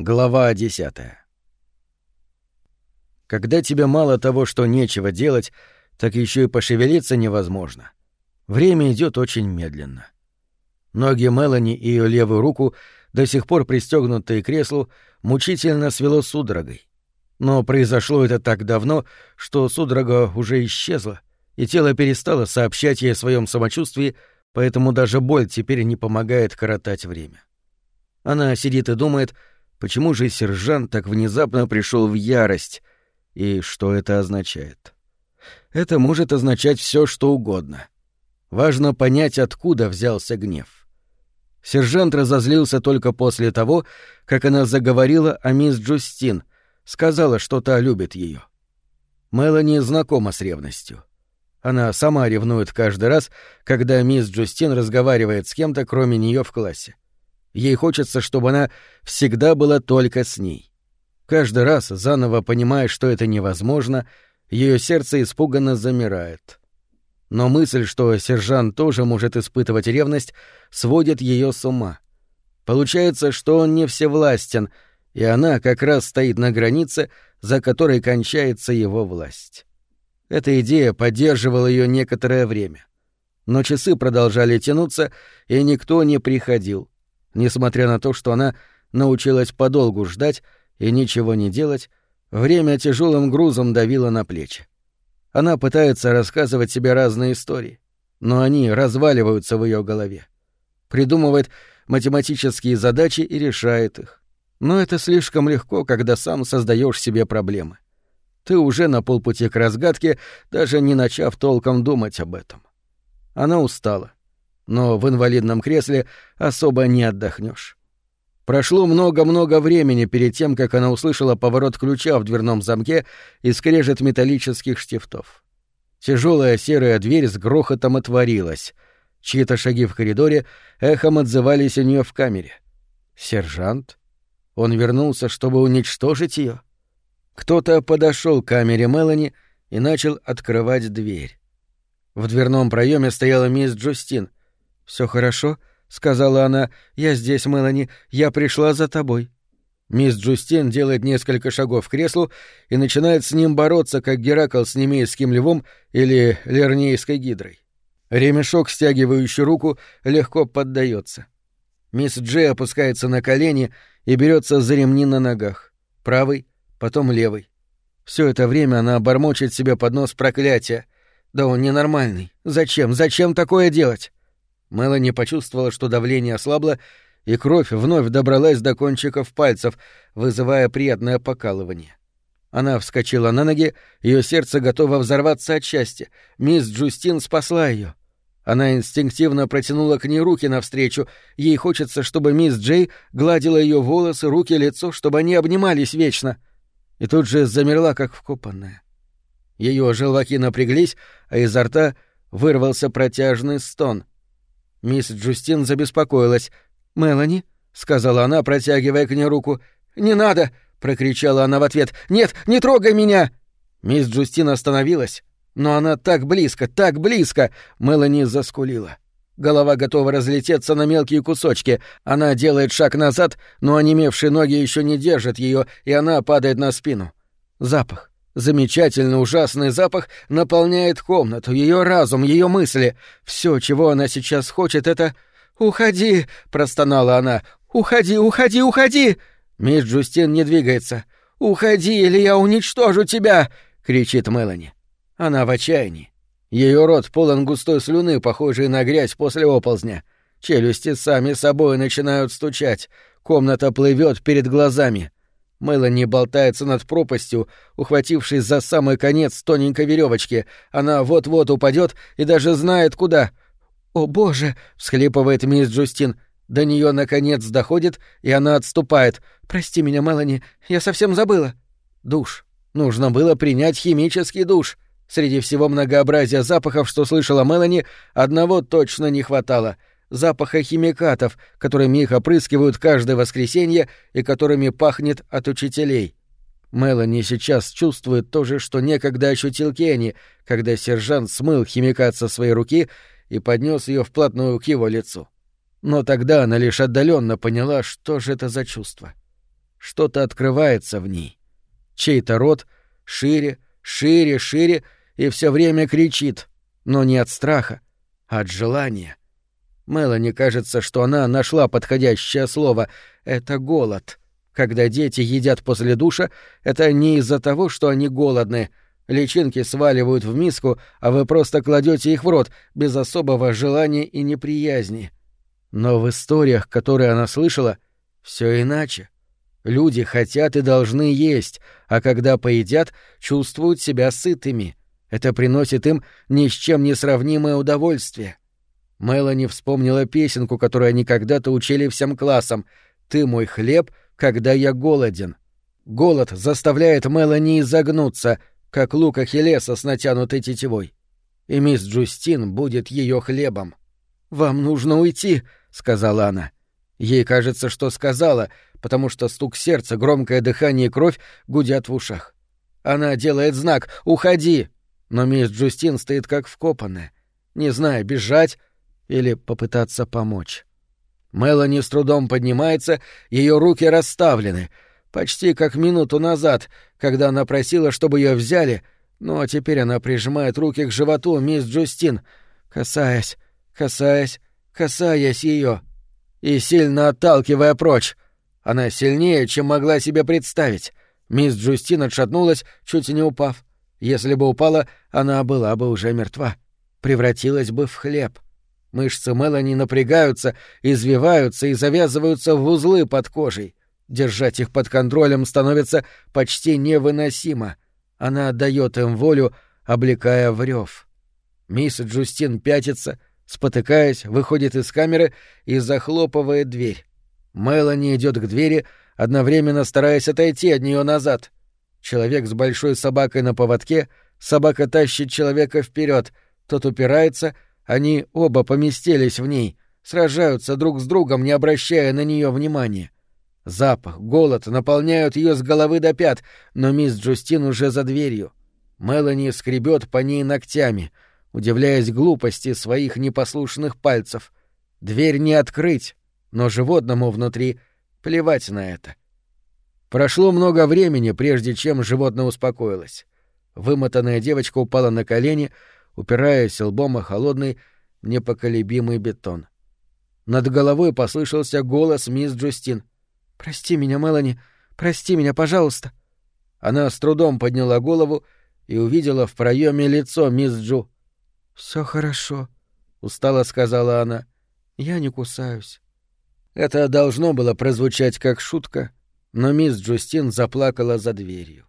Глава десятая. Когда тебе мало того, что нечего делать, так еще и пошевелиться невозможно. Время идет очень медленно. Ноги Мелани и ее левую руку, до сих пор пристегнутые к креслу, мучительно свело судорогой. Но произошло это так давно, что судорога уже исчезла, и тело перестало сообщать ей о своем самочувствии, поэтому даже боль теперь не помогает коротать время. Она сидит и думает, почему же сержант так внезапно пришел в ярость, и что это означает. Это может означать все, что угодно. Важно понять, откуда взялся гнев. Сержант разозлился только после того, как она заговорила о мисс Джустин, сказала, что та любит ее. Мелани знакома с ревностью. Она сама ревнует каждый раз, когда мисс Джустин разговаривает с кем-то, кроме нее в классе. Ей хочется, чтобы она всегда была только с ней. Каждый раз, заново понимая, что это невозможно, ее сердце испуганно замирает. Но мысль, что сержант тоже может испытывать ревность, сводит ее с ума. Получается, что он не всевластен, и она как раз стоит на границе, за которой кончается его власть. Эта идея поддерживала ее некоторое время. Но часы продолжали тянуться, и никто не приходил. Несмотря на то, что она научилась подолгу ждать и ничего не делать, время тяжелым грузом давило на плечи. Она пытается рассказывать себе разные истории, но они разваливаются в ее голове. Придумывает математические задачи и решает их. Но это слишком легко, когда сам создаешь себе проблемы. Ты уже на полпути к разгадке, даже не начав толком думать об этом. Она устала но в инвалидном кресле особо не отдохнешь. Прошло много-много времени перед тем, как она услышала поворот ключа в дверном замке и скрежет металлических штифтов. Тяжелая серая дверь с грохотом отворилась. Чьи-то шаги в коридоре эхом отзывались у нее в камере. Сержант? Он вернулся, чтобы уничтожить ее? Кто-то подошел к камере Мелани и начал открывать дверь. В дверном проеме стояла мисс Джустин — все хорошо?» — сказала она. «Я здесь, Мелани. Я пришла за тобой». Мисс Джустин делает несколько шагов к креслу и начинает с ним бороться, как Геракл с немейским львом или лернейской гидрой. Ремешок, стягивающий руку, легко поддается. Мисс Джей опускается на колени и берется за ремни на ногах. Правый, потом левый. Все это время она бормочет себе под нос проклятия. Да он ненормальный. Зачем? Зачем такое делать? Мелани почувствовала, что давление ослабло, и кровь вновь добралась до кончиков пальцев, вызывая приятное покалывание. Она вскочила на ноги, ее сердце готово взорваться от счастья. Мисс Джустин спасла ее. Она инстинктивно протянула к ней руки навстречу. Ей хочется, чтобы мисс Джей гладила ее волосы, руки, лицо, чтобы они обнимались вечно. И тут же замерла, как вкопанная. Ее желваки напряглись, а изо рта вырвался протяжный стон — Мисс Джустин забеспокоилась. «Мелани?» — сказала она, протягивая к ней руку. «Не надо!» — прокричала она в ответ. «Нет, не трогай меня!» Мисс Джустин остановилась. Но она так близко, так близко! Мелани заскулила. Голова готова разлететься на мелкие кусочки. Она делает шаг назад, но онемевшие ноги еще не держат ее, и она падает на спину. Запах. Замечательный ужасный запах наполняет комнату, ее разум, ее мысли. Все, чего она сейчас хочет, это «Уходи!» — простонала она. «Уходи, уходи, уходи!» Мисс Джустин не двигается. «Уходи, или я уничтожу тебя!» — кричит Мелани. Она в отчаянии. Ее рот полон густой слюны, похожей на грязь после оползня. Челюсти сами собой начинают стучать. Комната плывет перед глазами. Мелани болтается над пропастью, ухватившись за самый конец тоненькой веревочки. Она вот-вот упадет и даже знает куда. «О, боже!» — всхлипывает мисс Джустин. До нее наконец доходит, и она отступает. «Прости меня, Мелани, я совсем забыла». Душ. Нужно было принять химический душ. Среди всего многообразия запахов, что слышала Мелани, одного точно не хватало — запаха химикатов, которыми их опрыскивают каждое воскресенье и которыми пахнет от учителей. Мелани сейчас чувствует то же, что некогда ощутил Кенни, когда сержант смыл химикат со своей руки и поднес ее вплотную к его лицу. Но тогда она лишь отдаленно поняла, что же это за чувство. Что-то открывается в ней. Чей-то рот шире, шире, шире и все время кричит, но не от страха, а от желания. Мелани кажется, что она нашла подходящее слово. Это голод. Когда дети едят после душа, это не из-за того, что они голодны. Личинки сваливают в миску, а вы просто кладете их в рот, без особого желания и неприязни. Но в историях, которые она слышала, все иначе. Люди хотят и должны есть, а когда поедят, чувствуют себя сытыми. Это приносит им ни с чем не сравнимое удовольствие. Мелани вспомнила песенку, которую они когда-то учили всем классам «Ты мой хлеб, когда я голоден». Голод заставляет Мелани изогнуться, как лук Ахиллеса с натянутой тетивой. И мисс Джустин будет ее хлебом. «Вам нужно уйти», — сказала она. Ей кажется, что сказала, потому что стук сердца, громкое дыхание и кровь гудят в ушах. Она делает знак «Уходи!», но мисс Джустин стоит как вкопанная, не зная, бежать или попытаться помочь. Мелани с трудом поднимается, ее руки расставлены, почти как минуту назад, когда она просила, чтобы ее взяли, но теперь она прижимает руки к животу мисс Джустин, касаясь, касаясь, касаясь ее и сильно отталкивая прочь. Она сильнее, чем могла себе представить. Мисс Джустин отшатнулась, чуть не упав. Если бы упала, она была бы уже мертва. Превратилась бы в хлеб. Мышцы Мелани напрягаются, извиваются и завязываются в узлы под кожей. Держать их под контролем становится почти невыносимо. Она отдает им волю, облекая в рев. Мисс Джустин пятится, спотыкаясь, выходит из камеры и захлопывает дверь. Мелани идет к двери, одновременно стараясь отойти от нее назад. Человек с большой собакой на поводке, собака тащит человека вперед, тот упирается, они оба поместились в ней, сражаются друг с другом, не обращая на нее внимания. Запах, голод наполняют ее с головы до пят, но мисс Джустин уже за дверью. Мелани скребет по ней ногтями, удивляясь глупости своих непослушных пальцев. Дверь не открыть, но животному внутри плевать на это. Прошло много времени, прежде чем животное успокоилось. Вымотанная девочка упала на колени, упираясь лбом о холодный, непоколебимый бетон. Над головой послышался голос мисс Джустин. «Прости меня, Мелани, прости меня, пожалуйста». Она с трудом подняла голову и увидела в проеме лицо мисс Джу. Все хорошо», — устало сказала она. «Я не кусаюсь». Это должно было прозвучать как шутка, но мисс Джустин заплакала за дверью.